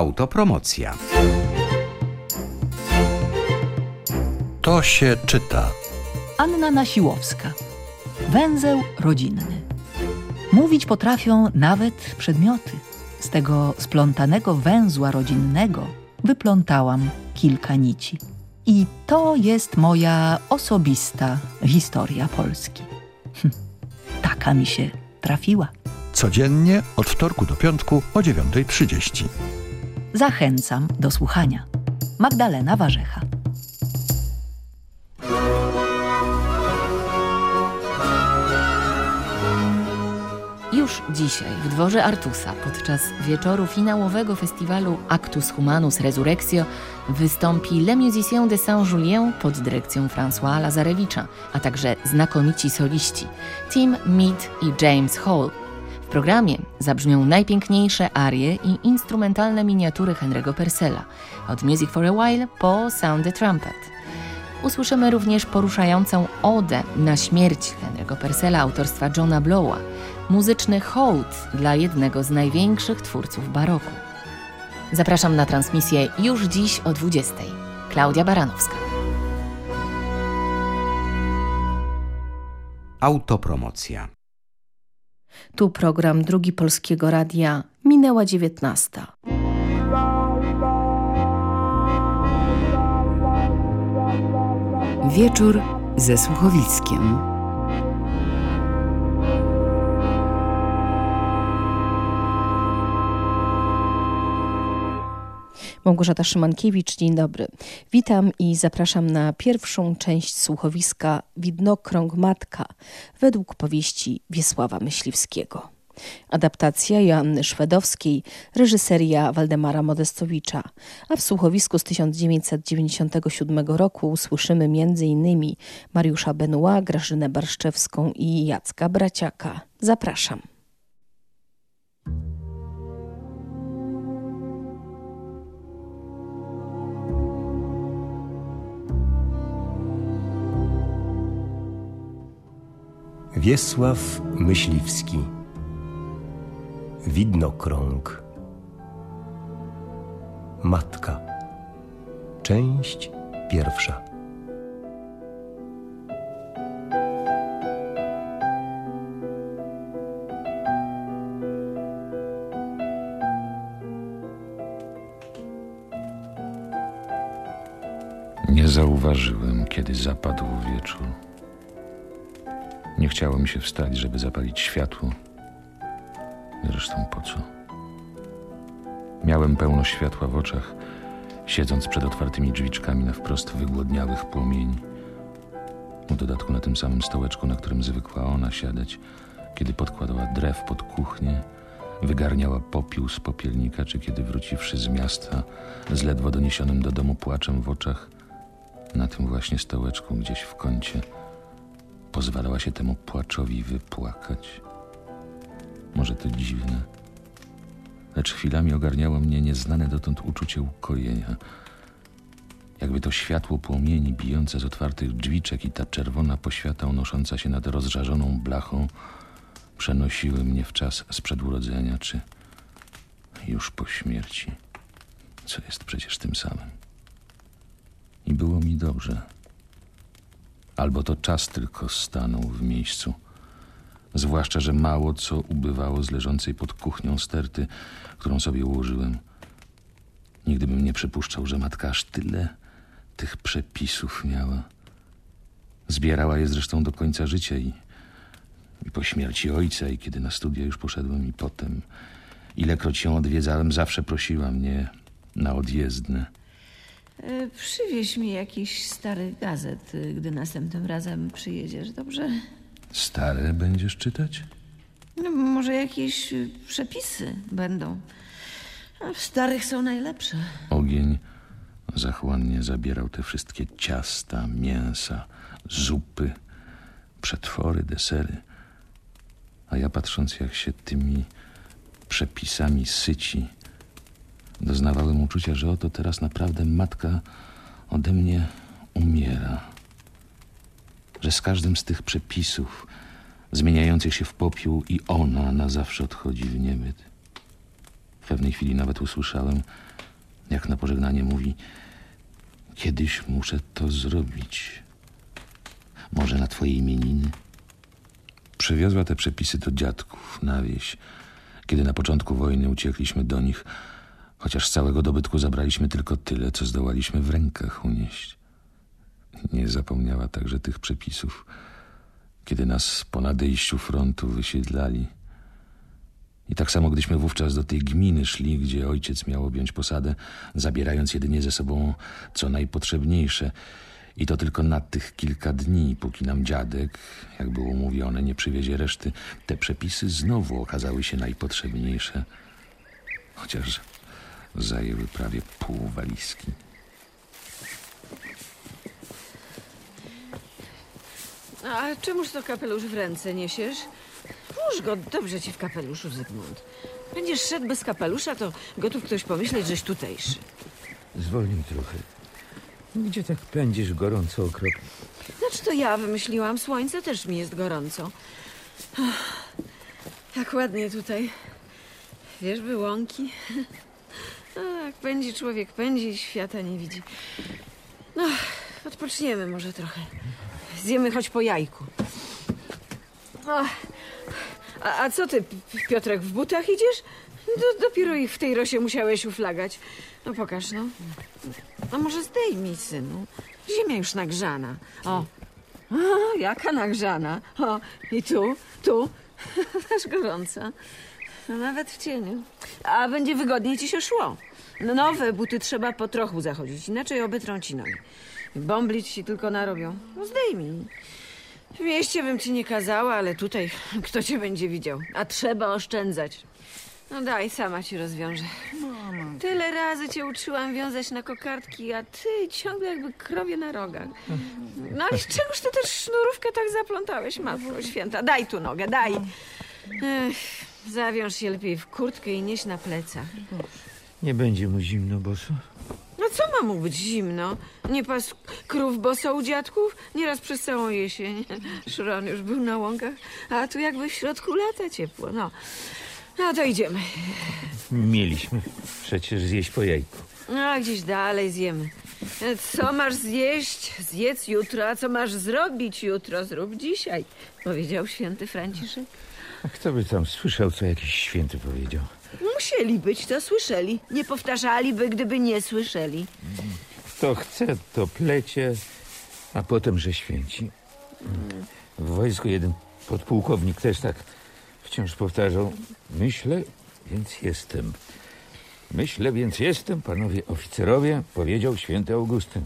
Autopromocja. To się czyta. Anna Nasiłowska. Węzeł rodzinny. Mówić potrafią nawet przedmioty. Z tego splątanego węzła rodzinnego wyplątałam kilka nici. I to jest moja osobista historia Polski. Hm, taka mi się trafiła. Codziennie od wtorku do piątku o 9.30. Zachęcam do słuchania. Magdalena Warzecha. Już dzisiaj w dworze Artusa podczas wieczoru finałowego festiwalu Actus Humanus Resurrectio wystąpi Le Musicien de Saint-Julien pod dyrekcją François Lazarewicza, a także znakomici soliści Tim Mead i James Hall. Programie zabrzmią najpiękniejsze arie i instrumentalne miniatury Henry'ego Purcella, od Music for a While po Sound the Trumpet. Usłyszymy również poruszającą odę na śmierć Henry'ego Purcella autorstwa Johna Blowa, muzyczny hołd dla jednego z największych twórców baroku. Zapraszam na transmisję już dziś o 20. Klaudia Baranowska. Autopromocja. Tu program Drugi Polskiego Radia. Minęła 19. Wieczór ze słuchowiskiem. Małgorzata Szymankiewicz, dzień dobry. Witam i zapraszam na pierwszą część słuchowiska Widnokrąg Matka według powieści Wiesława Myśliwskiego. Adaptacja Joanny Szwedowskiej, reżyseria Waldemara Modestowicza, a w słuchowisku z 1997 roku usłyszymy m.in. Mariusza Benua, Grażynę Barszczewską i Jacka Braciaka. Zapraszam. Wiesław Myśliwski. Widnokrąg. Matka. Część pierwsza chciało mi się wstać, żeby zapalić światło. Zresztą po co? Miałem pełno światła w oczach, siedząc przed otwartymi drzwiczkami na wprost wygłodniałych płomieni. W dodatku na tym samym stołeczku, na którym zwykła ona siadać, kiedy podkładała drew pod kuchnię, wygarniała popiół z popielnika, czy kiedy wróciwszy z miasta z ledwo doniesionym do domu płaczem w oczach, na tym właśnie stołeczku gdzieś w kącie pozwalała się temu płaczowi wypłakać. Może to dziwne, lecz chwilami ogarniało mnie nieznane dotąd uczucie ukojenia. Jakby to światło płomieni bijące z otwartych drzwiczek i ta czerwona poświata unosząca się nad rozżarzoną blachą przenosiły mnie w czas sprzed urodzenia, czy już po śmierci, co jest przecież tym samym. I było mi dobrze. Albo to czas tylko stanął w miejscu. Zwłaszcza, że mało co ubywało z leżącej pod kuchnią sterty, którą sobie ułożyłem. Nigdy bym nie przypuszczał, że matka aż tyle tych przepisów miała. Zbierała je zresztą do końca życia i, i po śmierci ojca, i kiedy na studia już poszedłem, i potem. Ilekroć ją odwiedzałem, zawsze prosiła mnie na odjezdne. E, Przywieź mi jakiś stary gazet, y, gdy następnym razem przyjedziesz, dobrze? Stare będziesz czytać? No, może jakieś y, przepisy będą. A w starych są najlepsze. Ogień zachłannie zabierał te wszystkie ciasta, mięsa, zupy, przetwory, desery. A ja patrząc, jak się tymi przepisami syci, doznawałem uczucia, że oto teraz naprawdę matka ode mnie umiera. Że z każdym z tych przepisów zmieniających się w popiół i ona na zawsze odchodzi w niebyt. pewnej chwili nawet usłyszałem, jak na pożegnanie mówi: Kiedyś muszę to zrobić. Może na twoje imieniny? Przywiozła te przepisy do dziadków na wieś, kiedy na początku wojny uciekliśmy do nich, chociaż z całego dobytku zabraliśmy tylko tyle, co zdołaliśmy w rękach unieść. Nie zapomniała także tych przepisów, kiedy nas po nadejściu frontu wysiedlali. I tak samo, gdyśmy wówczas do tej gminy szli, gdzie ojciec miał objąć posadę, zabierając jedynie ze sobą co najpotrzebniejsze. I to tylko na tych kilka dni, póki nam dziadek, jak było mówione, nie przywiezie reszty, te przepisy znowu okazały się najpotrzebniejsze. Chociaż zajęły prawie pół walizki. A czemuż to kapelusz w ręce niesiesz? Włóż go, dobrze ci w kapeluszu, Zygmunt. Będziesz szedł bez kapelusza, to gotów ktoś pomyśleć, żeś tutejszy. Zwolnij trochę. Gdzie tak pędzisz gorąco okropnie? Znaczy to ja wymyśliłam, słońce też mi jest gorąco. Ach, Jak ładnie tutaj. Wiesz, by łąki. A, Jak pędzi człowiek, pędzi i świata nie widzi. No, odpoczniemy może trochę. Zjemy choć po jajku. A, a co ty, Piotrek, w butach idziesz? Do, dopiero ich w tej rosie musiałeś uflagać. No pokaż, no. A może zdejmij, synu. Ziemia już nagrzana. O, o jaka nagrzana. O, i tu, tu. Aż gorąca. No, nawet w cieniu. A będzie wygodniej ci się szło. No, nowe buty trzeba po trochu zachodzić, inaczej obytrą ci nogi. Bąblić ci tylko narobią. No zdejmij. W mieście bym ci nie kazała, ale tutaj kto cię będzie widział? A trzeba oszczędzać. No daj, sama ci rozwiążę. Tyle razy cię uczyłam wiązać na kokardki, a ty ciągle jakby krowie na rogach. No ale z czegoż ty też sznurówkę tak zaplątałeś, matko święta? Daj tu nogę, daj. Ech, zawiąż się lepiej w kurtkę i nieś na plecach. Nie będzie mu zimno, boso? No co ma mu być zimno? Nie pas krów boso u dziadków? Nieraz przez całą jesień. Szron już był na łąkach, a tu jakby w środku lata ciepło. No, no to idziemy. Mieliśmy przecież zjeść po jajku. No, a gdzieś dalej zjemy. Co masz zjeść? Zjedz jutro, a co masz zrobić jutro? Zrób dzisiaj, powiedział święty Franciszek. A kto by tam słyszał, co jakiś święty powiedział? Musieli być, to słyszeli. Nie powtarzaliby, gdyby nie słyszeli. Kto chce, to plecie, a potem, że święci. W wojsku jeden podpułkownik też tak wciąż powtarzał. Myślę, więc jestem. Myślę, więc jestem, panowie oficerowie, powiedział święty Augustyn.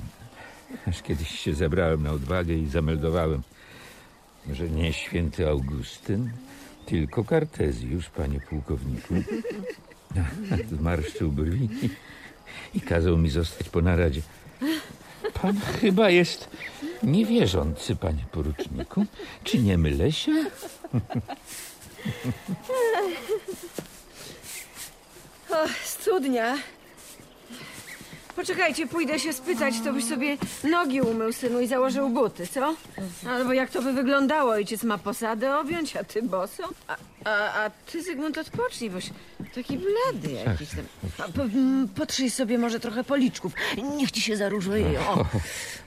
Aż kiedyś się zebrałem na odwagę i zameldowałem, że nie święty Augustyn, tylko Kartezjusz, panie pułkowniku. Zmarszczył brwi i, kazał mi zostać po naradzie. Pan chyba jest niewierzący, panie poruczniku. Czy nie mylę się? O, studnia. Poczekajcie, pójdę się spytać, to byś sobie nogi umył, synu, i założył buty, co? Albo jak to by wyglądało? Ojciec ma posadę objąć, a ty boso? A, a, a ty, Zygmunt, odpocznij, boś taki blady jakiś tam. A, po, m, potrzyj sobie może trochę policzków. Niech ci się zaróżuje. O.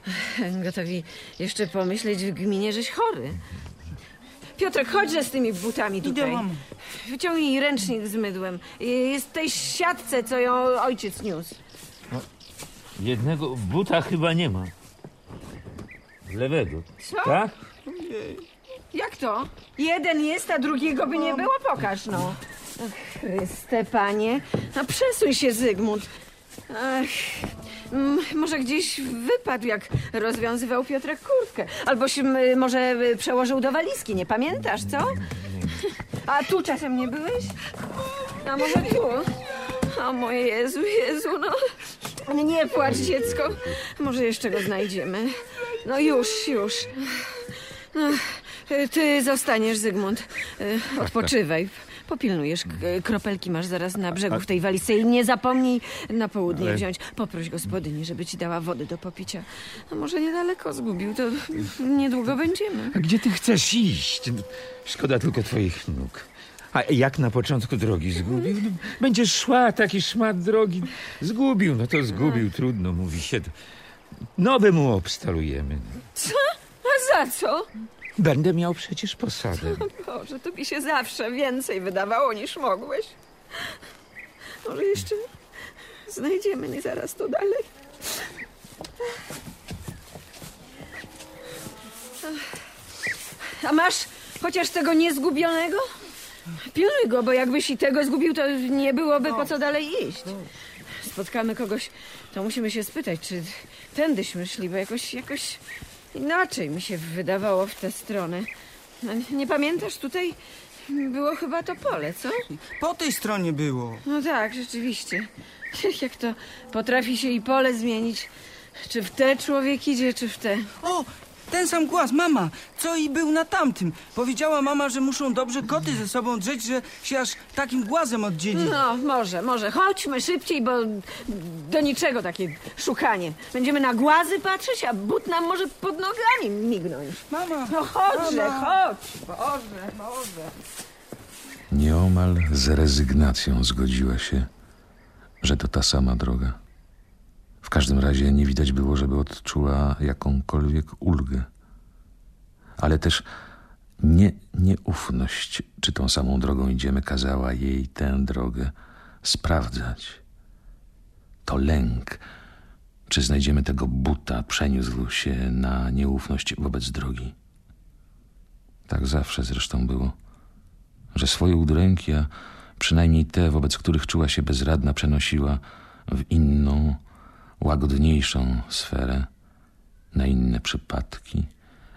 Gotowi jeszcze pomyśleć w gminie, żeś chory. Piotrek, chodźże z tymi butami tutaj. Wyciągnij ręcznik z mydłem. Jest w tej siatce, co ją ojciec niósł. Jednego buta chyba nie ma. Lewego. Co? Tak? Jak to? Jeden jest, a drugiego by nie było? Pokaż, no. Ach, Chryste, panie. No przesuń się, Zygmunt. Ach, mm, może gdzieś wypadł, jak rozwiązywał Piotrek kurtkę. Albo się m, może y, przełożył do walizki, nie pamiętasz, co? A tu czasem nie byłeś? A może tu? O moje Jezu, Jezu, no. Nie, Nie płacz, dziecko. Może jeszcze go znajdziemy. No już, już. No, ty zostaniesz, Zygmunt. Y, Odpoczywaj. Popilnujesz. Kropelki masz zaraz na brzegu w tej walizce i nie zapomnij na południe Ale- wziąć. Poproś gospodyni, żeby ci dała wody do popicia. No może niedaleko zgubił, to niedługo będziemy. A gdzie ty chcesz iść? Szkoda tylko twoich nóg. A jak na początku drogi zgubił? No, będziesz szła, taki szmat drogi. Zgubił, no to zgubił, trudno mówi się. Nowe mu obstalujemy. A za co? Będę miał przecież posadę. Boże, to mi się zawsze więcej wydawało niż mogłeś. Może jeszcze znajdziemy nie zaraz to dalej. A masz chociaż tego niezgubionego? Pilnuj go, bo jakbyś i tego zgubił, to nie byłoby po co dalej iść. Spotkamy kogoś, to musimy się spytać, czy tędyśmy szli, bo jakoś, jakoś inaczej mi się wydawało w tę stronę. No, Nie pamiętasz, tutaj było chyba to pole, co? Po tej stronie było. No tak, rzeczywiście. Jak to potrafi się i pole zmienić. Czy w te człowiek idzie, czy w te. O, ten sam głaz, mama, co i był na tamtym. Powiedziała mama, że muszą dobrze koty ze sobą drzeć, że się aż takim głazem oddzieli. No, może, może. Chodźmy szybciej, bo do niczego takie szukanie. Będziemy na głazy patrzeć, a but nam może pod nogami mignąć. Mama, No chodźże, mama. chodź. Boże, Boże. Nieomal z rezygnacją zgodziła się, że to ta sama droga. W każdym razie nie widać było, żeby odczuła jakąkolwiek ulgę. Ale też nie nieufność, czy tą samą drogą idziemy, kazała jej tę drogę sprawdzać. To lęk, czy znajdziemy tego buta, przeniósł się na nieufność wobec drogi. Tak zawsze zresztą było że swoje udręki, a przynajmniej te, wobec których czuła się bezradna, przenosiła w inną, łagodniejszą sferę, na inne przypadki,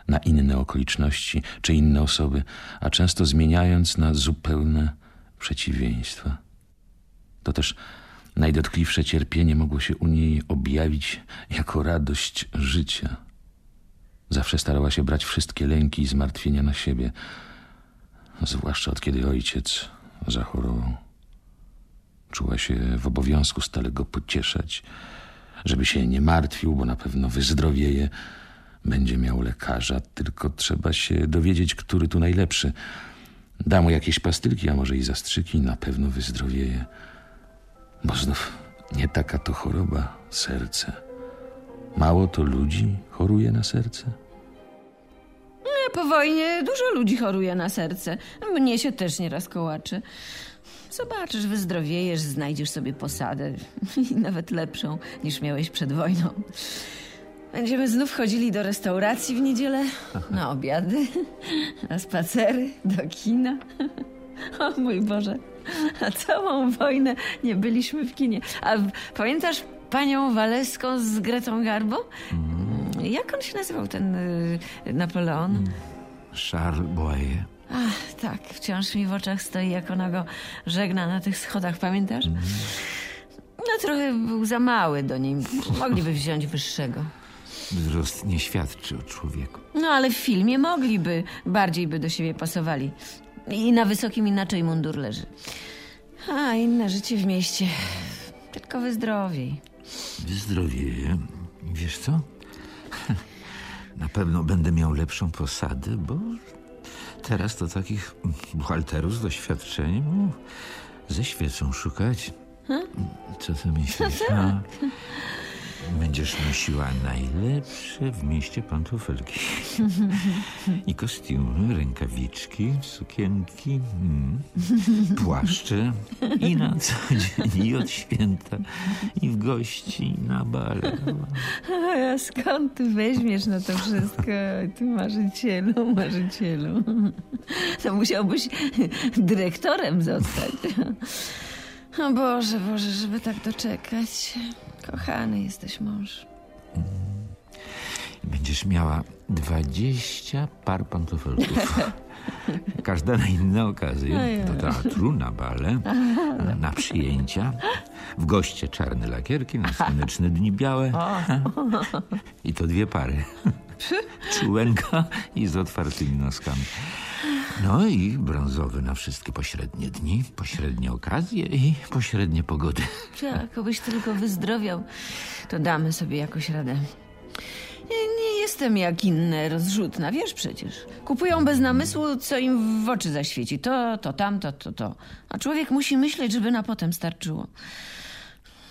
na inne okoliczności czy inne osoby, a często zmieniając na zupełne przeciwieństwa. To też najdotkliwsze cierpienie mogło się u niej objawić jako radość życia. Zawsze starała się brać wszystkie lęki i zmartwienia na siebie, zwłaszcza od kiedy ojciec zachorował. Czuła się w obowiązku stale go pocieszać, żeby się nie martwił, bo na pewno wyzdrowieje. Będzie miał lekarza, tylko trzeba się dowiedzieć, który tu najlepszy. Da mu jakieś pastylki, a może i zastrzyki, na pewno wyzdrowieje. Bo znów nie taka to choroba, serce. Mało to ludzi choruje na serce? Po wojnie dużo ludzi choruje na serce. Mnie się też nieraz kołaczy. Zobaczysz, wyzdrowiejesz, znajdziesz sobie posadę. I nawet lepszą niż miałeś przed wojną. Będziemy znów chodzili do restauracji w niedzielę, na obiady, na spacery, do kina. O mój Boże, a całą wojnę nie byliśmy w kinie. A pamiętasz panią Waleską z Gretą Garbo? Jak on się nazywał, ten y, Napoleon? Charles Boyer. Ach, tak, wciąż mi w oczach stoi, jak ona go żegna na tych schodach, pamiętasz? No trochę był za mały do niej. Mogliby wziąć wyższego. Wzrost nie świadczy o człowieku. No ale w filmie mogliby, bardziej by do siebie pasowali. I na wysokim inaczej mundur leży. A, inne życie w mieście. Tylko wyzdrowiej. Wyzdrowieję. Wiesz co? Na pewno będę miał lepszą posadę, bo teraz to takich buchalterów z doświadczeniem o, ze świecą szukać. Co ty myślisz? A? Będziesz nosiła najlepsze w mieście pantofelki. I kostiumy, rękawiczki, sukienki, mm, płaszcze. I na co dzień, i od święta, i w gości, i na bale. A skąd ty weźmiesz na to wszystko? Ty marzycielu, marzycielu. To musiałbyś dyrektorem zostać. O Boże, Boże, żeby tak doczekać. Kochany jesteś mąż. Będziesz miała 20 par pantofelków. Każda na inne okazje. Do teatru, na bale, na przyjęcia. W goście czarne lakierki, na słoneczne dni białe. I to dwie pary. Czułenka i z otwartymi noskami. No i brązowy na wszystkie pośrednie dni, pośrednie okazje i pośrednie pogody. Tak, obyś tylko wyzdrowiał, to damy sobie jakoś radę. Nie, nie jestem jak inne rozrzutna, wiesz przecież. Kupują bez namysłu, co im w oczy zaświeci. To, to, tamto, to, to. A człowiek musi myśleć, żeby na potem starczyło.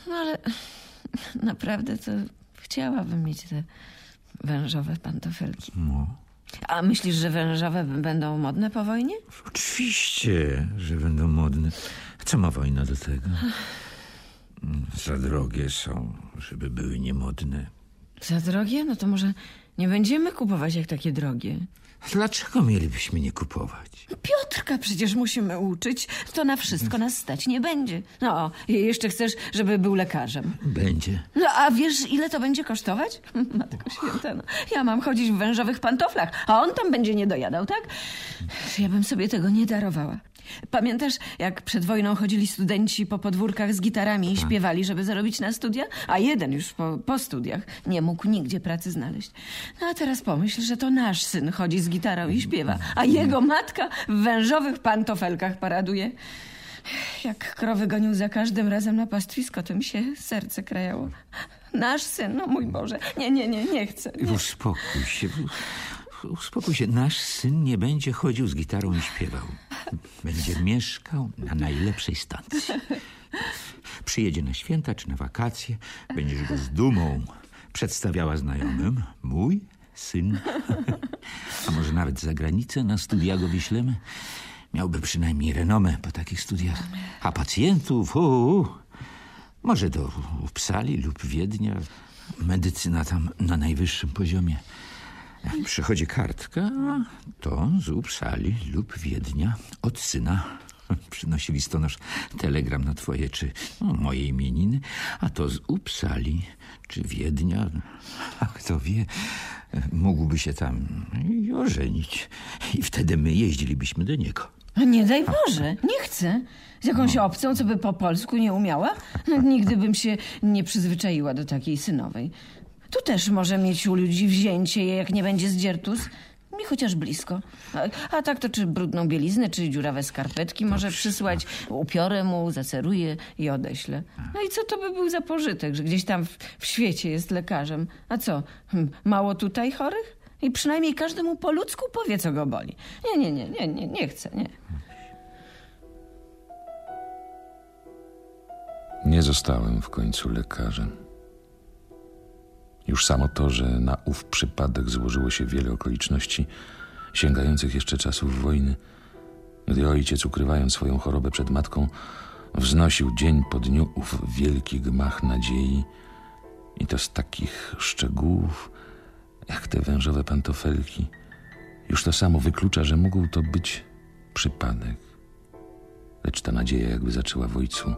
No ale naprawdę to chciałabym mieć te wężowe pantofelki. No. A myślisz, że wężowe będą modne po wojnie? Oczywiście, że będą modne. Co ma wojna do tego? Za drogie są, żeby były niemodne. Za drogie? No to może nie będziemy kupować jak takie drogie. Dlaczego mielibyśmy nie kupować? Piotrka przecież musimy uczyć. To na wszystko nas stać nie będzie. No, jeszcze chcesz, żeby był lekarzem. Będzie. No, a wiesz, ile to będzie kosztować? Matko święta, no. Ja mam chodzić w wężowych pantoflach, a on tam będzie nie dojadał, tak? Ja bym sobie tego nie darowała. Pamiętasz, jak przed wojną chodzili studenci po podwórkach z gitarami i śpiewali, żeby zarobić na studia? A jeden już po, po studiach nie mógł nigdzie pracy znaleźć. No a teraz pomyśl, że to nasz syn chodzi z gitarą i śpiewa, a jego matka w wężowych pantofelkach paraduje. Jak krowy gonił za każdym razem na pastwisko, to mi się serce krajało. Nasz syn, no mój Boże. Nie, nie, nie, nie chcę. Nie. Uspokój się. Uspokój się. Nasz syn nie będzie chodził z gitarą i śpiewał. Będzie mieszkał na najlepszej stacji. Przyjedzie na święta czy na wakacje. Będziesz go z dumą przedstawiała znajomym. Mój syn. A może nawet za granicę na studia go wyślemy? Miałby przynajmniej renomę po takich studiach. A pacjentów, u, może do Upsali lub Wiednia. Medycyna tam na najwyższym poziomie. Przychodzi kartka, to z Upsali lub Wiednia od syna. Przynosi listonosz telegram na twoje czy no, moje imieniny, a to z Upsali czy Wiednia. A kto wie, mógłby się tam i ożenić. I wtedy my jeździlibyśmy do niego. Nie daj Boże, nie chcę. Z jakąś obcą, co by po polsku nie umiała? No, Nigdy bym się nie przyzwyczaiła do takiej synowej. Tu też może mieć u ludzi wzięcie, jak nie będzie zdziertus. Mi chociaż blisko. A, a tak to czy brudną bieliznę, czy dziurawe skarpetki może przysłać, upiorę mu, zaceruję i odeślę. No i co to by był za pożytek, że gdzieś tam w, w świecie jest lekarzem? A co, hm, mało tutaj chorych? I przynajmniej każdemu po ludzku powie, co go boli. Nie, nie, nie, nie, nie, nie chcę, nie. Nie zostałem w końcu lekarzem. Już samo to, że na ów przypadek złożyło się wiele okoliczności sięgających jeszcze czasów wojny, gdy ojciec, ukrywając swoją chorobę przed matką, wznosił dzień po dniu ów wielki gmach nadziei i to z takich szczegółów, jak te wężowe pantofelki. Już to samo wyklucza, że mógł to być przypadek. Lecz ta nadzieja jakby zaczęła w ojcu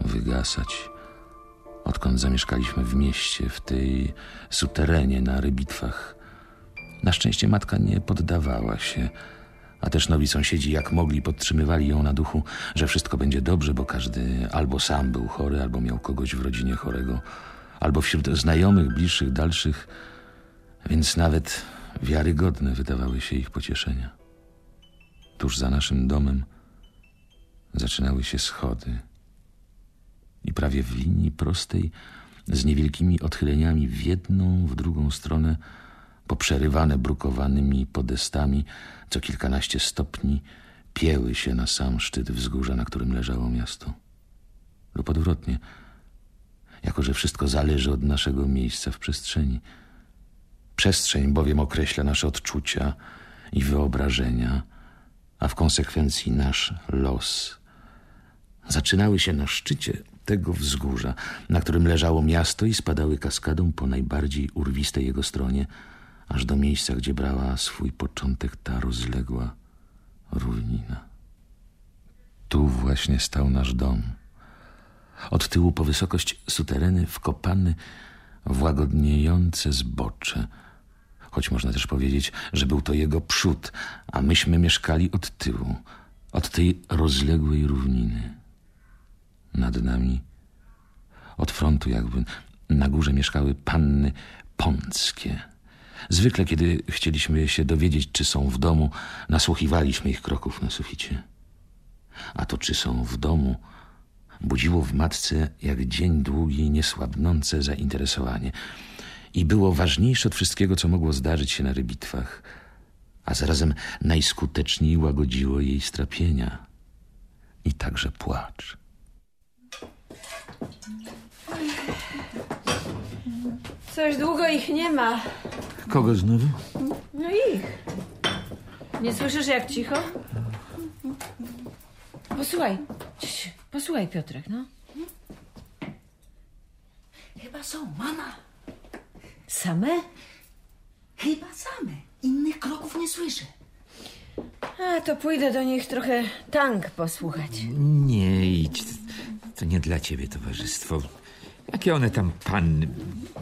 wygasać. Odkąd zamieszkaliśmy w mieście, w tej suterenie na rybitwach. Na szczęście matka nie poddawała się, a też nowi sąsiedzi jak mogli podtrzymywali ją na duchu, że wszystko będzie dobrze, bo każdy albo sam był chory, albo miał kogoś w rodzinie chorego, albo wśród znajomych, bliższych, dalszych, więc nawet wiarygodne wydawały się ich pocieszenia. Tuż za naszym domem zaczynały się schody i prawie w linii prostej, z niewielkimi odchyleniami w jedną, w drugą stronę, poprzerywane brukowanymi podestami, co kilkanaście stopni, pieły się na sam szczyt wzgórza, na którym leżało miasto. Lub odwrotnie, jako że wszystko zależy od naszego miejsca w przestrzeni. Przestrzeń bowiem określa nasze odczucia i wyobrażenia, a w konsekwencji nasz los. Zaczynały się na szczycie tego wzgórza, na którym leżało miasto i spadały kaskadą po najbardziej urwistej jego stronie, aż do miejsca, gdzie brała swój początek ta rozległa równina. Tu właśnie stał nasz dom. Od tyłu po wysokość sutereny wkopany w łagodniejące zbocze, choć można też powiedzieć, że był to jego przód, a myśmy mieszkali od tyłu, od tej rozległej równiny. Nad nami, od frontu jakby, na górze mieszkały panny pąckie. Zwykle, kiedy chcieliśmy się dowiedzieć, czy są w domu, nasłuchiwaliśmy ich kroków na suficie. A to, czy są w domu, budziło w matce jak dzień długi niesłabnące zainteresowanie. i było ważniejsze od wszystkiego, co mogło zdarzyć się na rybitwach, a zarazem najskuteczniej łagodziło jej strapienia i także płacz. Coś długo ich nie ma. Kogo znowu? No ich. Nie słyszysz jak cicho? Posłuchaj. Cii, Posłuchaj, Piotrek, no. Chyba są, mama. Same? Chyba same. Innych kroków nie słyszę. A, to pójdę do nich trochę tank posłuchać. Nie idź. To nie dla ciebie towarzystwo. Jakie one tam panny?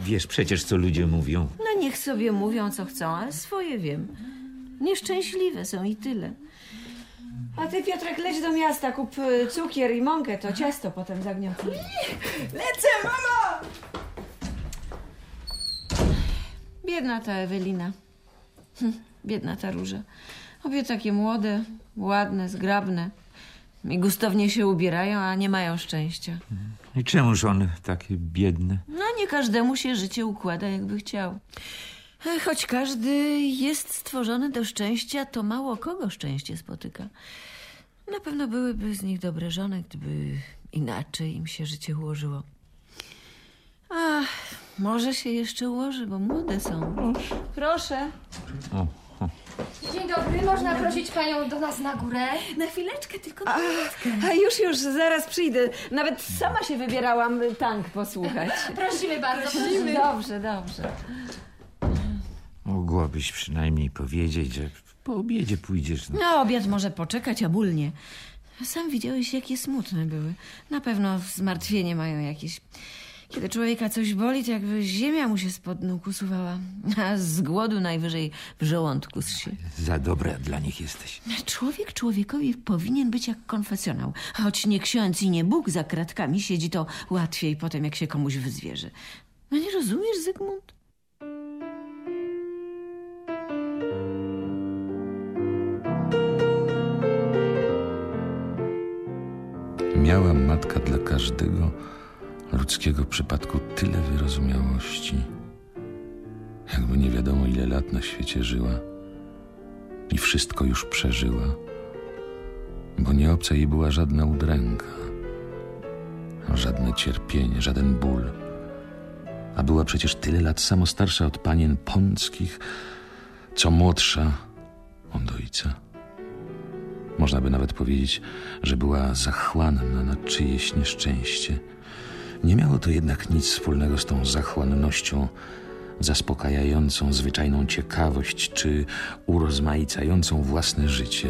Wiesz przecież, co ludzie mówią. No niech sobie mówią, co chcą, ale swoje wiem. Nieszczęśliwe są i tyle. A ty, Piotrek, leć do miasta, kup y, cukier i mąkę, to ciasto potem zagniotę. Lecę, mama! Biedna ta Ewelina. Hm, biedna ta róża. Obie takie młode, ładne, zgrabne. I gustownie się ubierają, a nie mają szczęścia. I czemuż one takie biedne? No nie każdemu się życie układa, jakby chciał. Choć każdy jest stworzony do szczęścia, to mało kogo szczęście spotyka. Na pewno byłyby z nich dobre żony, gdyby inaczej im się życie ułożyło. A może się jeszcze ułoży, bo młode są. Proszę. Dzień dobry, można prosić panią do nas na górę? Na chwileczkę, tylko na A już, już, zaraz przyjdę. Nawet sama się wybierałam y, tank posłuchać. Prosimy bardzo, prosimy. Dobrze, dobrze. Mogłabyś przynajmniej powiedzieć, że po obiedzie pójdziesz. No. No, obiad może poczekać, a ból nie. Sam widziałeś, jakie smutne były. Na pewno zmartwienie mają jakieś. Kiedy człowieka coś boli, to jakby ziemia mu się spod nóg usuwała. A z głodu najwyżej w żołądku zsie. Za dobra dla nich jesteś. Człowiek człowiekowi powinien być jak konfesjonał. Choć nie ksiądz i nie Bóg za kratkami siedzi, to łatwiej potem, jak się komuś wyzwierzy. No nie rozumiesz, Zygmunt? Miała matka dla każdego ludzkiego przypadku tyle wyrozumiałości, jakby nie wiadomo ile lat na świecie żyła i wszystko już przeżyła, bo nie obca jej była żadna udręka, żadne cierpienie, żaden ból, a była przecież tyle lat samo starsza od panien pąckich, co młodsza od ojca. Można by nawet powiedzieć, że była zachłanna na czyjeś nieszczęście. Nie miało to jednak nic wspólnego z tą zachłannością zaspokajającą zwyczajną ciekawość czy urozmaicającą własne życie.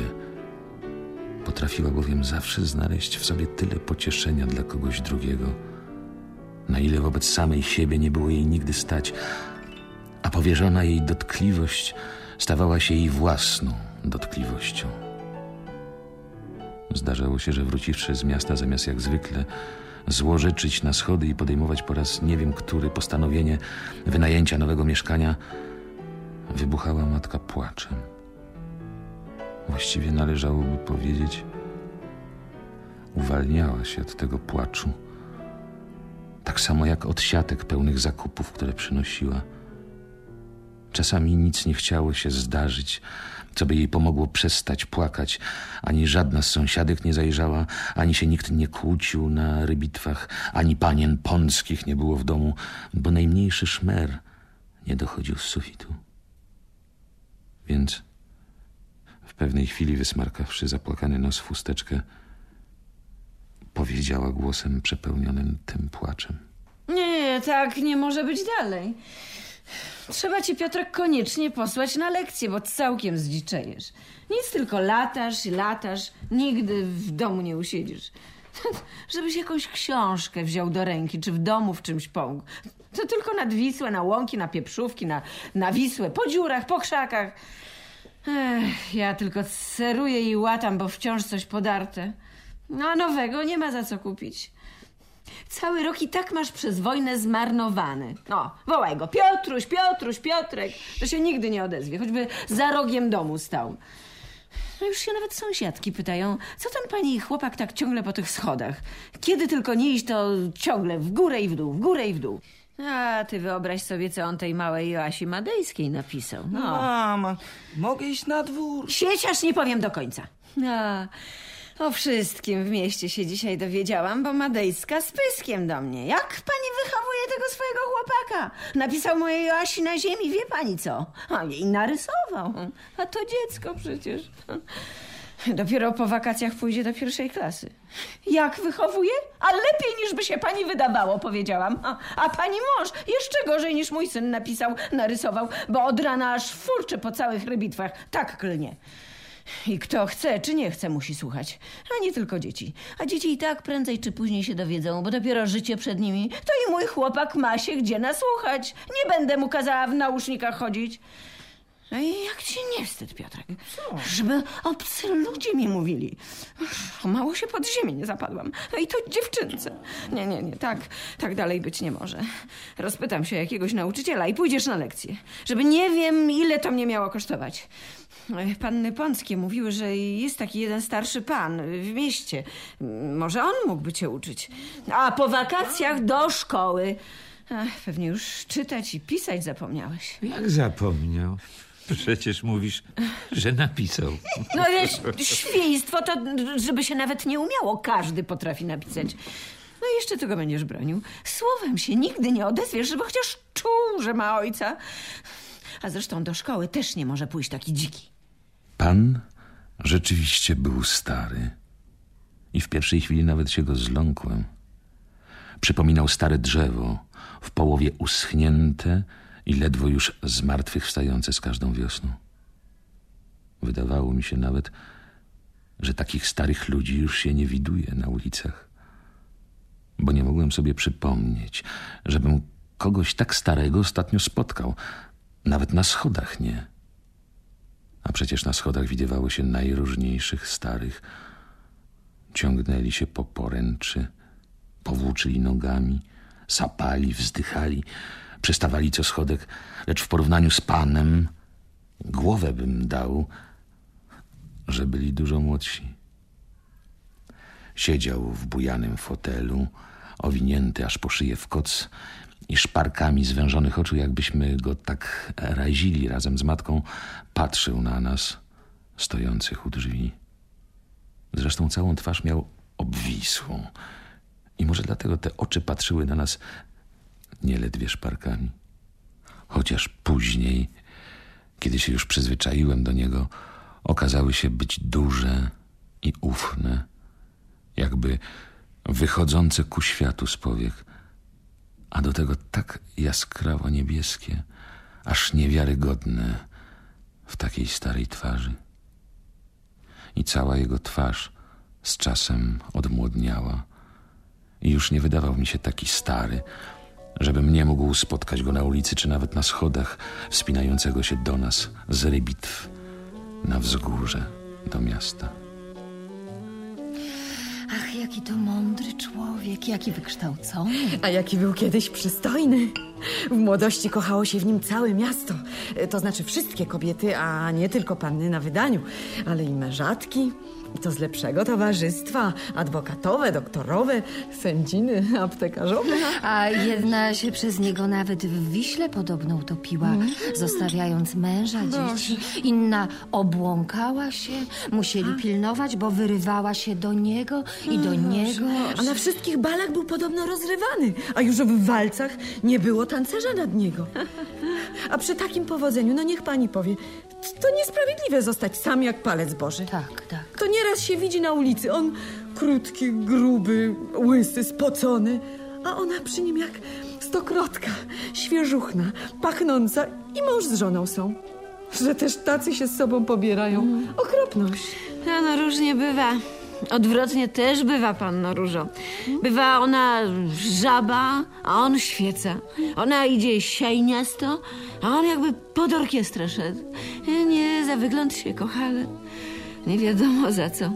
Potrafiła bowiem zawsze znaleźć w sobie tyle pocieszenia dla kogoś drugiego, na ile wobec samej siebie nie było jej nigdy stać, a powierzona jej dotkliwość stawała się jej własną dotkliwością. Zdarzało się, że wróciwszy z miasta zamiast jak zwykle złorzeczyć na schody i podejmować po raz nie wiem który postanowienie wynajęcia nowego mieszkania, wybuchała matka płaczem. Właściwie należałoby powiedzieć, uwalniała się od tego płaczu, tak samo jak od siatek pełnych zakupów, które przynosiła. Czasami nic nie chciało się zdarzyć, co by jej pomogło przestać płakać. Ani żadna z sąsiadek nie zajrzała, ani się nikt nie kłócił na rybitwach, ani panien pąckich nie było w domu, bo najmniejszy szmer nie dochodził z sufitu. Więc w pewnej chwili, wysmarkawszy zapłakany nos w chusteczkę, powiedziała głosem przepełnionym tym płaczem. Nie, tak nie może być dalej. Trzeba cię, Piotrek, koniecznie posłać na lekcję, bo całkiem zdziczejesz. Nic tylko latasz i latasz, nigdy w domu nie usiedzisz. Żebyś jakąś książkę wziął do ręki, czy w domu w czymś pomógł. To tylko nad Wisłę, na łąki, na pieprzówki, na, na Wisłę, po dziurach, po krzakach. Ech, ja tylko seruję i łatam, bo wciąż coś podarte. No a nowego nie ma za co kupić. Cały rok i tak masz przez wojnę zmarnowany. No, wołaj go. Piotruś, Piotruś, Piotrek. To się nigdy nie odezwie, choćby za rogiem domu stał. No już się nawet sąsiadki pytają, co ten pani chłopak tak ciągle po tych schodach? Kiedy tylko nie iść, to ciągle w górę i w dół, w górę i w dół. A ty wyobraź sobie, co on tej małej Joasi Madejskiej napisał. No. Mama, mogę iść na dwór? Sieciaż nie powiem do końca. A, o wszystkim w mieście się dzisiaj dowiedziałam, bo Madejska z pyskiem do mnie. Jak pani wychowuje tego swojego chłopaka? Napisał mojej Joasi na ziemi, wie pani co? A jej narysował. A to dziecko przecież. Dopiero po wakacjach pójdzie do pierwszej klasy. Jak wychowuje? A lepiej niż by się pani wydawało, powiedziałam. A, a pani mąż jeszcze gorzej niż mój syn napisał, narysował, bo od rana aż furczy po całych rybitwach. Tak klnie. I kto chce, czy nie chce, musi słuchać. A nie tylko dzieci. A dzieci i tak prędzej czy później się dowiedzą, bo dopiero życie przed nimi. To i mój chłopak ma się gdzie nasłuchać. Nie będę mu kazała w nausznikach chodzić. No i jak ci nie wstyd, Piotrek? Żeby obcy ludzie mi mówili. O mało się pod ziemię nie zapadłam. No i to dziewczynce. Nie, nie, nie, tak, tak dalej być nie może. Rozpytam się jakiegoś nauczyciela i pójdziesz na lekcję. Żeby nie wiem, ile to mnie miało kosztować. Panny Pąckie mówiły, że jest taki jeden starszy pan w mieście. Może on mógłby cię uczyć. A po wakacjach do szkoły. Ach, pewnie już czytać i pisać zapomniałeś. Jak zapomniał? Przecież mówisz, że napisał. No wiesz, świństwo to, żeby się nawet nie umiało, każdy potrafi napisać. No i jeszcze tego będziesz bronił. Słowem się nigdy nie odezwiesz, żeby chociaż czuł, że ma ojca. A zresztą do szkoły też nie może pójść taki dziki. Pan rzeczywiście był stary. I w pierwszej chwili nawet się go zląkłem. Przypominał stare drzewo, w połowie uschnięte i ledwo już zmartwychwstające z każdą wiosną. Wydawało mi się nawet, że takich starych ludzi już się nie widuje na ulicach. Bo nie mogłem sobie przypomnieć, żebym kogoś tak starego ostatnio spotkał. Nawet na schodach nie. A przecież na schodach widywało się najróżniejszych starych. Ciągnęli się po poręczy, powłóczyli nogami, sapali, wzdychali, przestawali co schodek, lecz w porównaniu z panem głowę bym dał, że byli dużo młodsi. Siedział w bujanym fotelu, owinięty aż po szyję w koc i szparkami zwężonych oczu, jakbyśmy go tak razili razem z matką, patrzył na nas, stojących u drzwi. Zresztą całą twarz miał obwisłą i może dlatego te oczy patrzyły na nas nieledwie szparkami. Chociaż później, kiedy się już przyzwyczaiłem do niego, okazały się być duże i ufne, jakby wychodzące ku światu z powiek, a do tego tak jaskrawo niebieskie, aż niewiarygodne w takiej starej twarzy. I cała jego twarz z czasem odmłodniała i już nie wydawał mi się taki stary, żebym nie mógł spotkać go na ulicy czy nawet na schodach wspinającego się do nas z rybitw na wzgórze do miasta. Jaki to mądry człowiek, jaki wykształcony. A jaki był kiedyś przystojny. W młodości kochało się w nim całe miasto. To znaczy wszystkie kobiety, a nie tylko panny na wydaniu, ale i mężatki. I to z lepszego towarzystwa. Adwokatowe, doktorowe, sędziny, aptekarzowe. A jedna się przez niego nawet w Wiśle podobno utopiła, zostawiając męża, dzieci. Inna obłąkała się, musieli pilnować, bo wyrywała się do niego i do niego. A na wszystkich balach był podobno rozrywany, a już w walcach nie było tancerza nad niego. A przy takim powodzeniu, no niech pani powie, to niesprawiedliwe zostać sam jak palec Boży. Tak, tak. To nieraz się widzi na ulicy. On krótki, gruby, łysy, spocony, a ona przy nim jak stokrotka, świeżuchna, pachnąca i mąż z żoną są. Że też tacy się z sobą pobierają. Okropność. No, no różnie bywa. Odwrotnie też bywa, panno Różo. Bywa ona żaba, a on świeca. Ona idzie siajniasto, a on jakby pod orkiestrę szedł. Nie, za wygląd się kocha, ale nie wiadomo za co.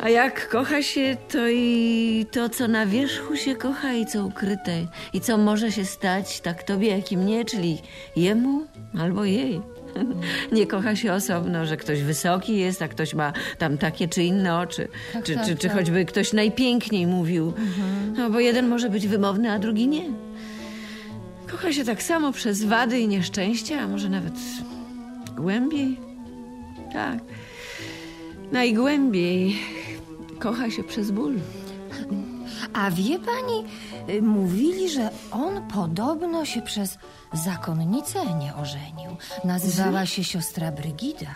A jak kocha się, to i to, co na wierzchu się kocha i co ukryte. I co może się stać tak tobie, jak i mnie, czyli jemu albo jej. Nie kocha się osobno, że ktoś wysoki jest, a ktoś ma tam takie czy inne oczy. Tak, czy, tak, czy, czy tak. choćby ktoś najpiękniej mówił. No bo jeden może być wymowny, a drugi nie. Kocha się tak samo przez wady i nieszczęścia, a może nawet głębiej? Tak. Najgłębiej kocha się przez ból. A wie pani, y, mówili, że on podobno się przez zakonnicę nie ożenił. Nazywała się siostra Brygida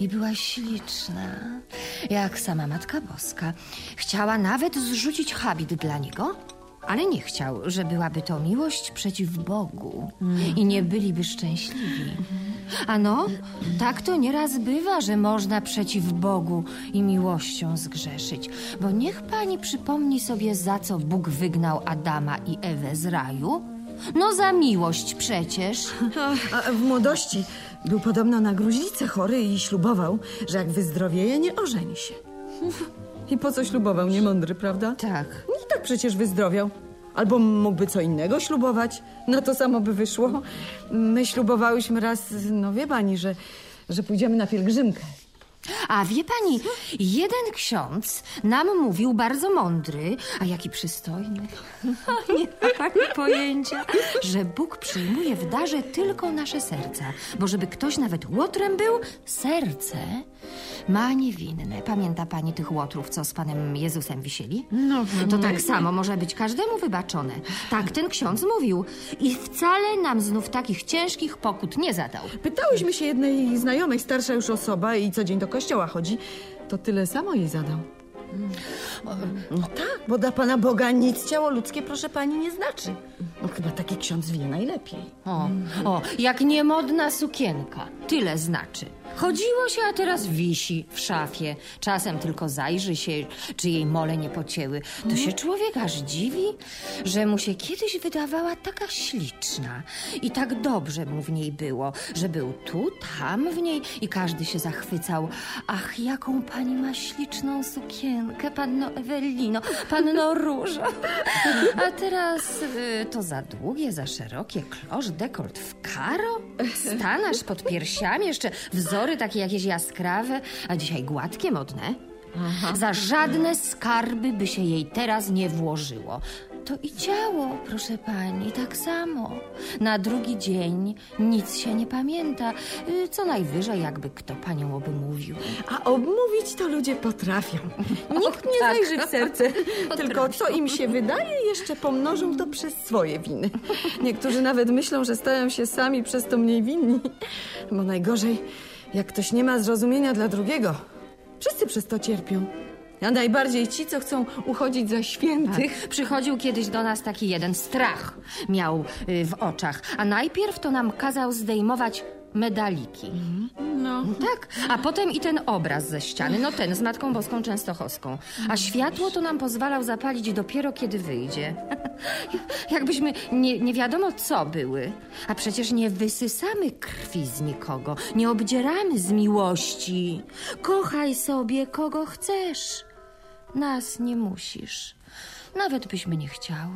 i była śliczna, jak sama Matka Boska. Chciała nawet zrzucić habit dla niego, ale nie chciał, że byłaby to miłość przeciw Bogu i nie byliby szczęśliwi. Ano, tak to nieraz bywa, że można przeciw Bogu i miłością zgrzeszyć. Bo niech pani przypomni sobie, za co Bóg wygnał Adama i Ewę z raju. No za miłość przecież. A w młodości był podobno na gruźlicę chory i ślubował, że jak wyzdrowieje, nie ożeni się. I po co ślubował? Niemądry, prawda? Tak. I tak przecież wyzdrowiał. Albo mógłby co innego ślubować. No to samo by wyszło. My ślubowałyśmy raz, no wie pani, że, że pójdziemy na pielgrzymkę. A wie pani, jeden ksiądz nam mówił bardzo mądry, a jaki przystojny. Nie ma pani pojęcia, że Bóg przyjmuje w darze tylko nasze serca. Bo żeby ktoś nawet łotrem był, serce ma niewinne. Pamięta pani tych łotrów, co z Panem Jezusem wisieli? No, To tak samo może być każdemu wybaczone. Tak ten ksiądz mówił. I wcale nam znów takich ciężkich pokut nie zadał. Pytałyśmy się jednej znajomej, starsza już osoba i co dzień do kościoła chodzi, to tyle samo jej zadał. No tak, bo dla Pana Boga nic ciało ludzkie, proszę pani, nie znaczy. No chyba taki ksiądz wie najlepiej. O, o, jak niemodna sukienka. Tyle znaczy. Chodziło się, a teraz wisi w szafie. Czasem tylko zajrzy się, czy jej mole nie pocięły. To się człowiek aż dziwi, że mu się kiedyś wydawała taka śliczna i tak dobrze mu w niej było, że był tu, tam w niej i każdy się zachwycał. Ach, jaką pani ma śliczną sukienkę, panno Ewelino, panno Różo. A teraz y, to za długie, za szerokie, klosz, dekolt w karo, stanaż pod piersiami, jeszcze wzory takie jakieś jaskrawe, a dzisiaj gładkie, modne. Za żadne skarby by się jej teraz nie włożyło. To i ciało, proszę pani, tak samo. Na drugi dzień nic się nie pamięta. Y, Co najwyżej, jakby kto panią obmówił. A obmówić to ludzie potrafią. Nikt nie tak. zajrzy w serce, tylko co im się wydaje, jeszcze pomnożą to przez swoje winy. Niektórzy nawet myślą, że stają się sami przez to mniej winni. Bo najgorzej, jak ktoś nie ma zrozumienia dla drugiego. Wszyscy przez to cierpią. A najbardziej ci, co chcą uchodzić za świętych. Tak. Przychodził kiedyś do nas taki jeden strach miał y, w oczach, a najpierw to nam kazał zdejmować medaliki. No. Tak, a potem i ten obraz ze ściany, no ten z Matką Boską Częstochowską. A światło to nam pozwalał zapalić dopiero kiedy wyjdzie. Jakbyśmy nie, nie wiadomo co były. A przecież nie wysysamy krwi z nikogo, nie obdzieramy z miłości. Kochaj sobie kogo chcesz. Nas nie musisz. Nawet byśmy nie chciały.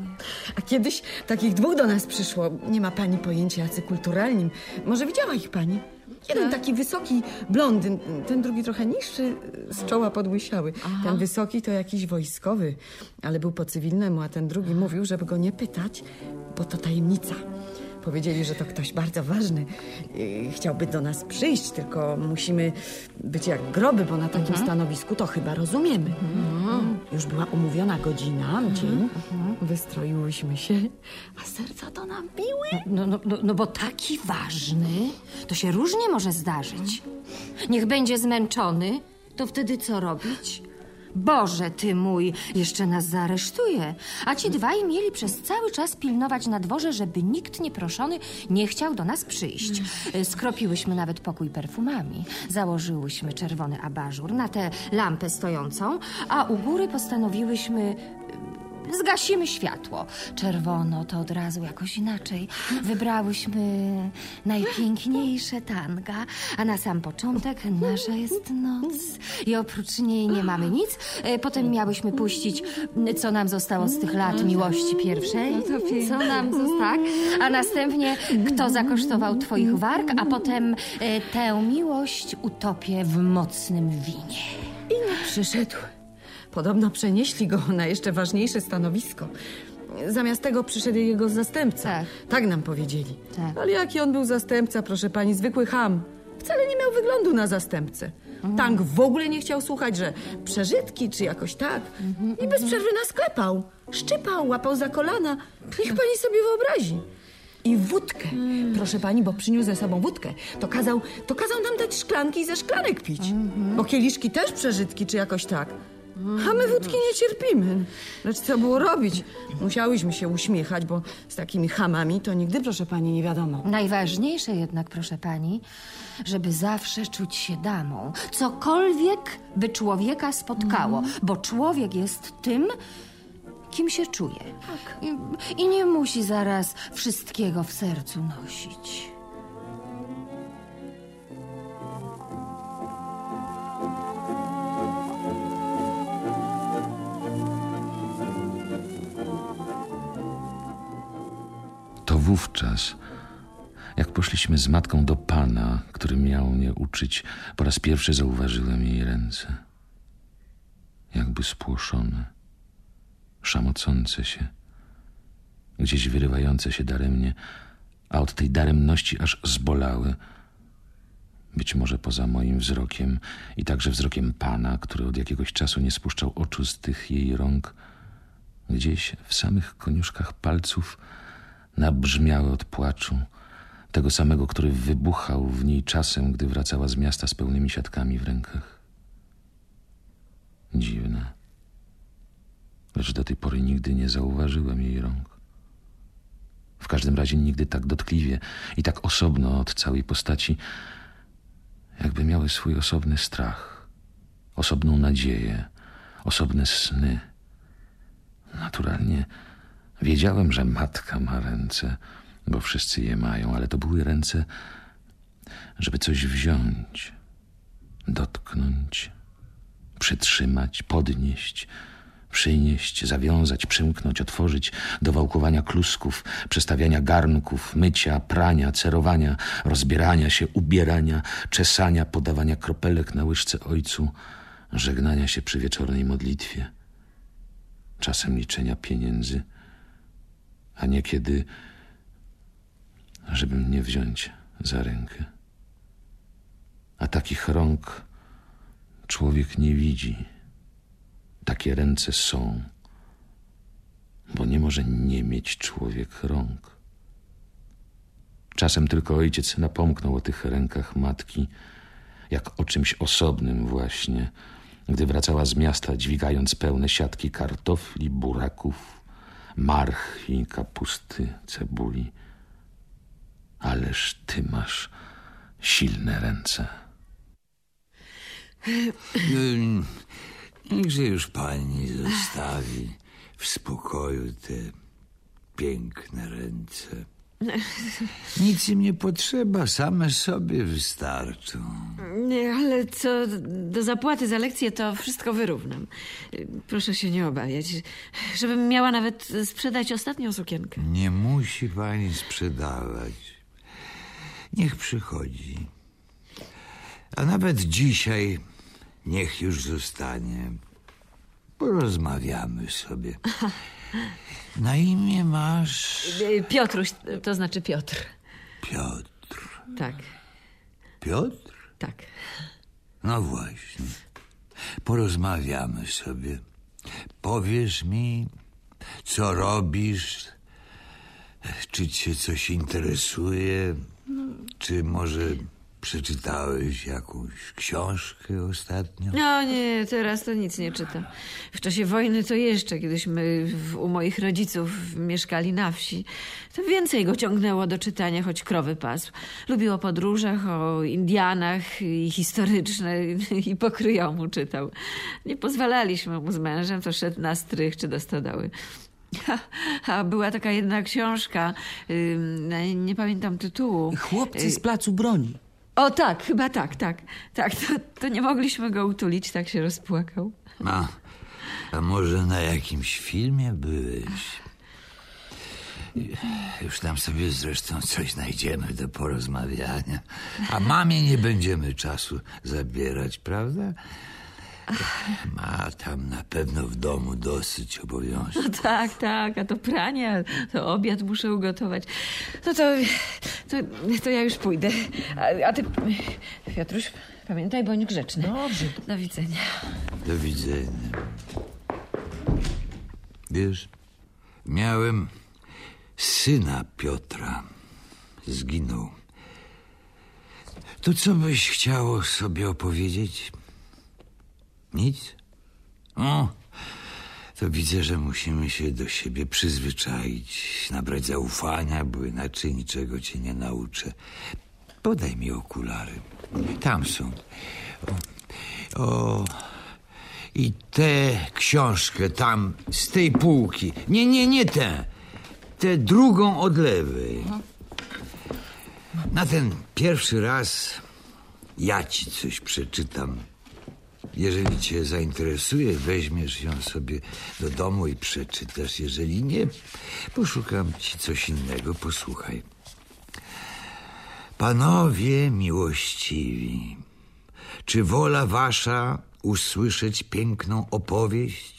A kiedyś takich dwóch do nas przyszło. Nie ma pani pojęcia, jacy kulturalni. Może widziała ich pani? Jeden taki wysoki blondyn, ten drugi trochę niższy, z czoła podłysiały. Ten wysoki to jakiś wojskowy, ale był po cywilnemu, a ten drugi mówił, żeby go nie pytać, bo to tajemnica. Powiedzieli, że to ktoś bardzo ważny. i Chciałby do nas przyjść, tylko musimy być jak groby, bo na takim stanowisku to chyba rozumiemy. Już była umówiona godzina, dzień. Wystroiłyśmy się, a serca to nam biły. No, no, no, no bo taki ważny, to się różnie może zdarzyć. Niech będzie zmęczony, to wtedy co robić? Boże, ty mój, jeszcze nas zaaresztuje. A ci dwaj mieli przez cały czas pilnować na dworze, żeby nikt nieproszony nie chciał do nas przyjść. Y, Skropiłyśmy nawet pokój perfumami. Założyłyśmy czerwony abażur na tę lampę stojącą, a u góry postanowiłyśmy Zgasimy światło. Czerwono to od razu jakoś inaczej. Wybrałyśmy najpiękniejsze tanga, a na sam początek nasza jest noc. I oprócz niej nie mamy nic. E, Potem miałyśmy puścić, co nam zostało z tych lat miłości pierwszej. Co nam zostało, tak. A następnie, kto zakosztował twoich warg, a potem e, tę miłość utopię w mocnym winie. I nie przyszedł. Podobno przenieśli go na jeszcze ważniejsze stanowisko. Zamiast tego przyszedł jego zastępca. Tak, nam powiedzieli. Ale jaki on był zastępca, proszę pani, zwykły ham. Wcale nie miał wyglądu na zastępcę. Tank w ogóle nie chciał słuchać, że przeżytki czy jakoś tak. I bez przerwy nas klepał. Szczypał, łapał za kolana. Niech pani sobie wyobrazi. I wódkę, proszę pani, bo przyniósł ze sobą wódkę. To kazał, to kazał nam dać szklanki i ze szklanek pić. Bo kieliszki też przeżytki, czy jakoś tak. A my wódki nie cierpimy. Lecz co było robić? Musiałyśmy się uśmiechać, bo z takimi hamami to nigdy, proszę pani, nie wiadomo. Najważniejsze jednak, proszę pani, żeby zawsze czuć się damą. Cokolwiek by człowieka spotkało, bo człowiek jest tym, kim się czuje. I, I nie musi zaraz wszystkiego w sercu nosić. Wówczas, jak poszliśmy z matką do pana, który miał mnie uczyć, po raz pierwszy zauważyłem jej ręce. Jakby spłoszone, szamocące się, gdzieś wyrywające się daremnie, a od tej daremności aż zbolały. Być może poza moim wzrokiem i także wzrokiem pana, który od jakiegoś czasu nie spuszczał oczu z tych jej rąk, gdzieś w samych koniuszkach palców nabrzmiały od płaczu, tego samego, który wybuchał w niej czasem, gdy wracała z miasta z pełnymi siatkami w rękach. Dziwne. Lecz do tej pory nigdy nie zauważyłem jej rąk. W każdym razie nigdy tak dotkliwie i tak osobno od całej postaci, jakby miały swój osobny strach, osobną nadzieję, osobne sny. Naturalnie wiedziałem, że matka ma ręce, bo wszyscy je mają, ale to były ręce, żeby coś wziąć, dotknąć, przytrzymać, podnieść, przynieść, zawiązać, przymknąć, otworzyć, do wałkowania klusków, przestawiania garnków, mycia, prania, cerowania, rozbierania się, ubierania, czesania, podawania kropelek na łyżce ojcu, żegnania się przy wieczornej modlitwie, czasem liczenia pieniędzy, a niekiedy, żeby mnie wziąć za rękę. A takich rąk człowiek nie widzi. Takie ręce są, bo nie może nie mieć człowiek rąk. Czasem tylko ojciec napomknął o tych rękach matki, jak o czymś osobnym właśnie, gdy wracała z miasta, dźwigając pełne siatki kartofli, buraków, marchwi, kapusty, cebuli. Ależ ty masz silne ręce. Niechże już pani zostawi w spokoju te piękne ręce. Nic im nie potrzeba, same sobie wystarczą. Nie, ale co do zapłaty za lekcję, to wszystko wyrównam. Proszę się nie obawiać. Żebym miała nawet sprzedać ostatnią sukienkę. Nie musi pani sprzedawać. Niech przychodzi. A nawet dzisiaj niech już zostanie. Porozmawiamy sobie. Na imię masz Piotruś, to znaczy Piotr. Piotr. Tak, Piotr? tak. No właśnie. Porozmawiamy sobie. Powiesz mi, co robisz, czy cię coś interesuje, czy może przeczytałeś jakąś książkę ostatnio? No nie, teraz to nic nie czytam. W czasie wojny to jeszcze, kiedyśmy w, u moich rodziców mieszkali na wsi, to więcej go ciągnęło do czytania, choć krowy pasł. Lubił o podróżach, o Indianach i historyczne i pokryjomu czytał. Nie pozwalaliśmy mu z mężem, to szedł na strych czy do stodoły. A była taka jedna książka, nie pamiętam tytułu. Chłopcy z placu broni. O tak, chyba tak, tak. Tak, to, to nie mogliśmy go utulić, tak się rozpłakał. A, a może na jakimś filmie byłeś? Już tam sobie zresztą coś znajdziemy do porozmawiania. A mamie nie będziemy czasu zabierać, prawda? Ma tam na pewno w domu dosyć obowiązków. No tak, tak, a to pranie, a to obiad muszę ugotować. No to, to, to ja już pójdę. A, a ty, Piotruś, pamiętaj, bądź grzeczny. Dobrze. Do widzenia. Do widzenia. Wiesz, miałem syna Piotra. Zginął. To co byś chciało sobie opowiedzieć? Nic? O, to widzę, że musimy się do siebie przyzwyczaić, nabrać zaufania, bo inaczej niczego cię nie nauczę. Podaj mi okulary. Tam są. O, o i tę książkę tam z tej półki. Nie, nie, nie tę. Tę drugą od lewej. Na ten pierwszy raz ja ci coś przeczytam. Jeżeli cię zainteresuje, weźmiesz ją sobie do domu i przeczytasz. Jeżeli nie, poszukam ci coś innego. Posłuchaj. Panowie miłościwi, czy wola wasza usłyszeć piękną opowieść?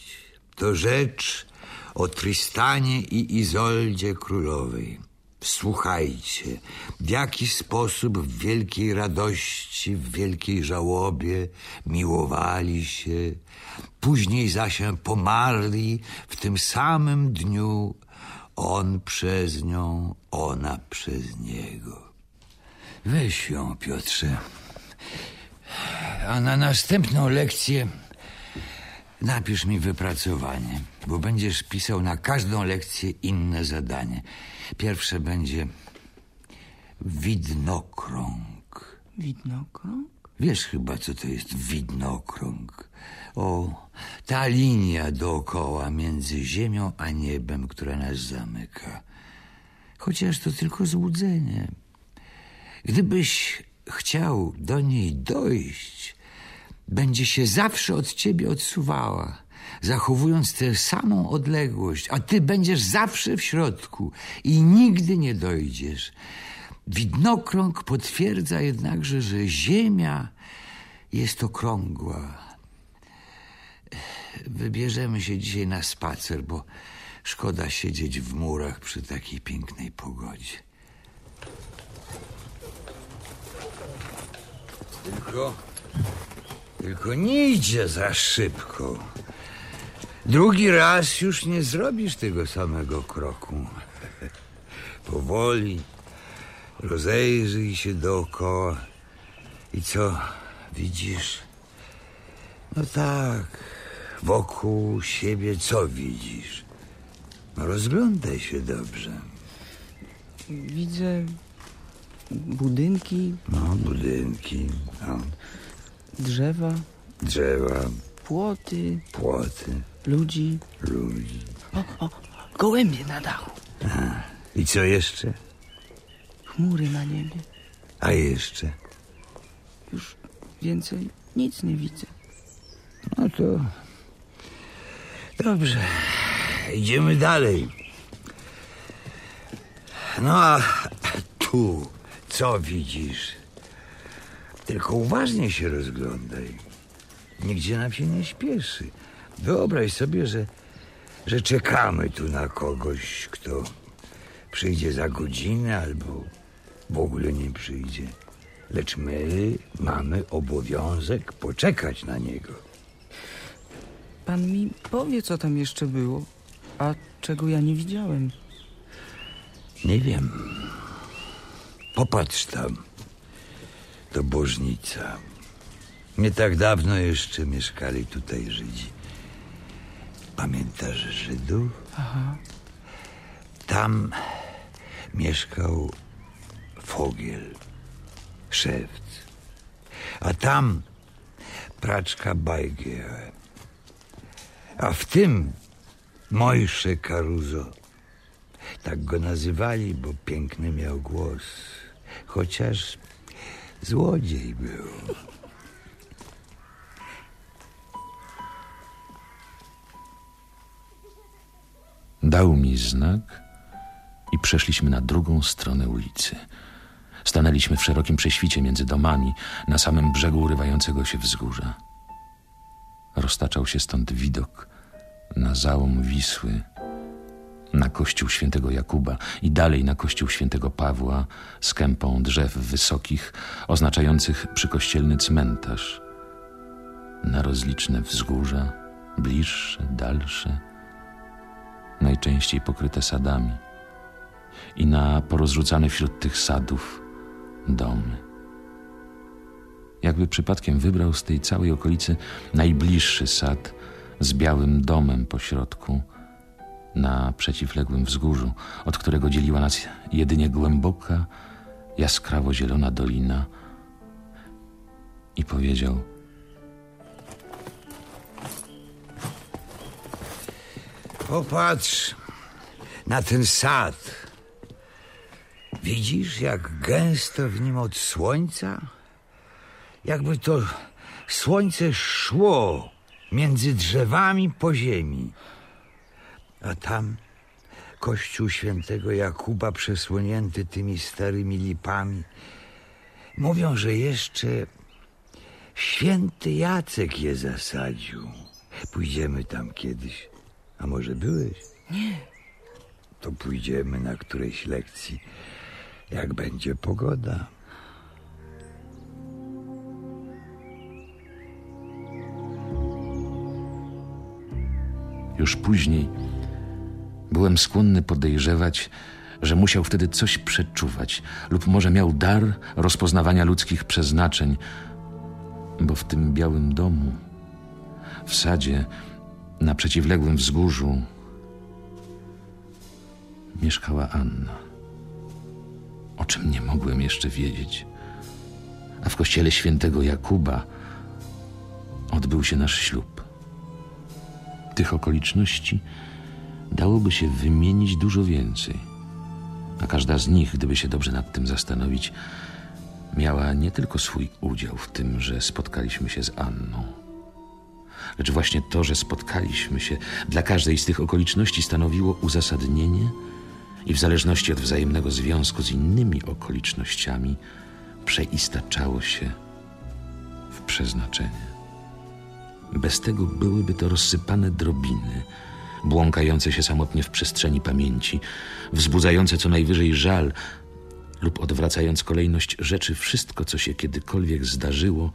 To rzecz o Tristanie i Izoldzie Królowej. Słuchajcie, w jaki sposób w wielkiej radości, w wielkiej żałobie miłowali się, później zaś pomarli w tym samym dniu, on przez nią, ona przez niego. Weź ją, Piotrze. A na następną lekcję napisz mi wypracowanie, bo będziesz pisał na każdą lekcję inne zadanie. Pierwsze będzie widnokrąg. Widnokrąg? Wiesz chyba, co to jest widnokrąg. O, ta linia dookoła między ziemią a niebem, która nas zamyka. Chociaż to tylko złudzenie. Gdybyś chciał do niej dojść, będzie się zawsze od ciebie odsuwała, zachowując tę samą odległość, a ty będziesz zawsze w środku i nigdy nie dojdziesz. Widnokrąg potwierdza jednakże, że Ziemia jest okrągła. Wybierzemy się dzisiaj na spacer, bo szkoda siedzieć w murach przy takiej pięknej pogodzie. Tylko, tylko nie idzie za szybko. Drugi raz już nie zrobisz tego samego kroku. Powoli rozejrzyj się dookoła. I co widzisz? No tak, wokół siebie co widzisz? No rozglądaj się dobrze. Widzę budynki, No, budynki, no, drzewa, drzewa, płoty, płoty, ludzi. ludzi. O, o, gołębie na dachu, A, I co jeszcze? chmury na niebie. A jeszcze? Już więcej nic nie widzę. No to dobrze. Idziemy dalej. No a tu co widzisz? Tylko uważnie się rozglądaj. Nigdzie nam się nie śpieszy. Wyobraź sobie, że, że czekamy tu na kogoś, kto przyjdzie za godzinę albo w ogóle nie przyjdzie. Lecz my mamy obowiązek poczekać na niego. Pan mi powie, co tam jeszcze było, a czego ja nie widziałem. Nie wiem. Popatrz tam. To bożnica. Nie tak dawno jeszcze mieszkali tutaj Żydzi. Pamiętasz Żydów? Aha. Tam mieszkał Fogiel, szewc. A tam praczka Bajgier. A w tym Mojsze Karuzo. Tak go nazywali, bo piękny miał głos. Chociaż złodziej był. Dał mi znak i przeszliśmy na drugą stronę ulicy. Stanęliśmy w szerokim prześwicie między domami, na samym brzegu urywającego się wzgórza. roztaczał się stąd widok na załom Wisły, na kościół świętego Jakuba i dalej na kościół świętego Pawła z kępą drzew wysokich, oznaczających przykościelny cmentarz, na rozliczne wzgórza, bliższe, dalsze, najczęściej pokryte sadami i na porozrzucane wśród tych sadów domy. Jakby przypadkiem wybrał z tej całej okolicy najbliższy sad z białym domem po środku na przeciwległym wzgórzu, od którego dzieliła nas jedynie głęboka, jaskrawo zielona dolina i powiedział Popatrz na ten sad. Widzisz, jak gęsto w nim od słońca? Jakby to słońce szło między drzewami po ziemi. A tam kościół świętego Jakuba przesłonięty tymi starymi lipami. Mówią, że jeszcze święty Jacek je zasadził. Pójdziemy tam kiedyś. A może byłeś? Nie. To pójdziemy na którejś lekcji, jak będzie pogoda. Już później byłem skłonny podejrzewać, że musiał wtedy coś przeczuwać, lub może miał dar rozpoznawania ludzkich przeznaczeń, bo w tym białym domu, w sadzie, na przeciwległym wzgórzu, mieszkała Anna. O czym nie mogłem jeszcze wiedzieć. A w kościele świętego Jakuba odbył się nasz ślub. Tych okoliczności dałoby się wymienić dużo więcej. A każda z nich, gdyby się dobrze nad tym zastanowić, miała nie tylko swój udział w tym, że spotkaliśmy się z Anną, lecz właśnie to, że spotkaliśmy się dla każdej z tych okoliczności stanowiło uzasadnienie i w zależności od wzajemnego związku z innymi okolicznościami przeistaczało się w przeznaczenie. Bez tego byłyby to rozsypane drobiny, błąkające się samotnie w przestrzeni pamięci, wzbudzające co najwyżej żal lub odwracając kolejność rzeczy, wszystko, co się kiedykolwiek zdarzyło,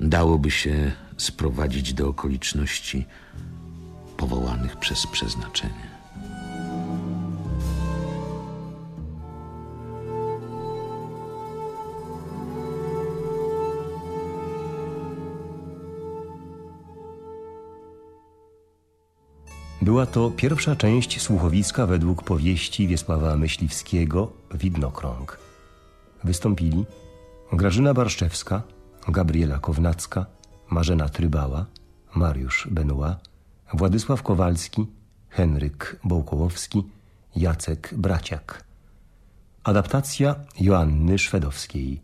dałoby się sprowadzić do okoliczności powołanych przez przeznaczenie. Była to pierwsza część słuchowiska według powieści Wiesława Myśliwskiego Widnokrąg. Wystąpili Grażyna Barszczewska, Gabriela Kownacka, Marzena Trybała, Mariusz Benua, Władysław Kowalski, Henryk Bołkołowski, Jacek Braciak. Adaptacja Joanny Szwedowskiej.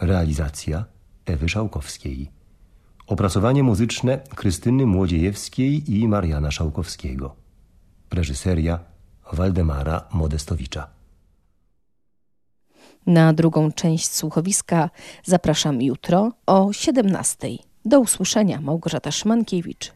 Realizacja Ewy Szałkowskiej. Opracowanie muzyczne Krystyny Młodziejewskiej i Mariana Szałkowskiego. Reżyseria Waldemara Modestowicza. Na drugą część słuchowiska zapraszam jutro o 17. Do usłyszenia Małgorzata Szymankiewicz.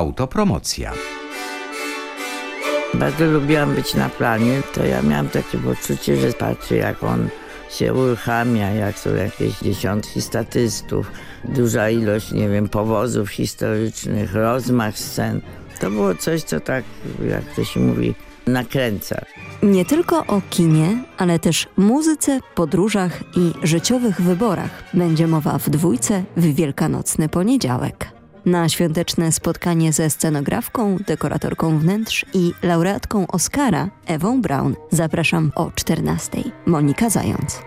Autopromocja. Bardzo lubiłam być na planie, to ja miałam takie poczucie, że patrzę jak on się uruchamia, jak są jakieś dziesiątki statystów, duża ilość, nie wiem, powozów historycznych, rozmach scen. To było coś, co tak, jak to się mówi, nakręca. Nie tylko o kinie, ale też muzyce, podróżach i życiowych wyborach będzie mowa w dwójce w Wielkanocny poniedziałek. Na świąteczne spotkanie ze scenografką, dekoratorką wnętrz i laureatką Oscara Ewą Braun zapraszam o 14. Monika Zając.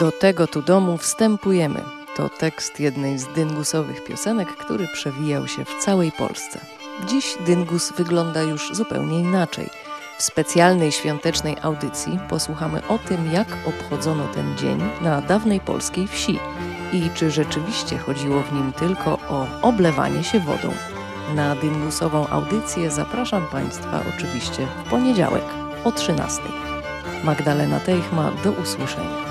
Do tego tu domu wstępujemy. To tekst jednej z dyngusowych piosenek, który przewijał się w całej Polsce. Dziś dyngus wygląda już zupełnie inaczej. W specjalnej świątecznej audycji posłuchamy o tym, jak obchodzono ten dzień na dawnej polskiej wsi i czy rzeczywiście chodziło w nim tylko o oblewanie się wodą. Na dyngusową audycję zapraszam Państwa oczywiście w poniedziałek o 13. Magdalena Teichma, do usłyszenia.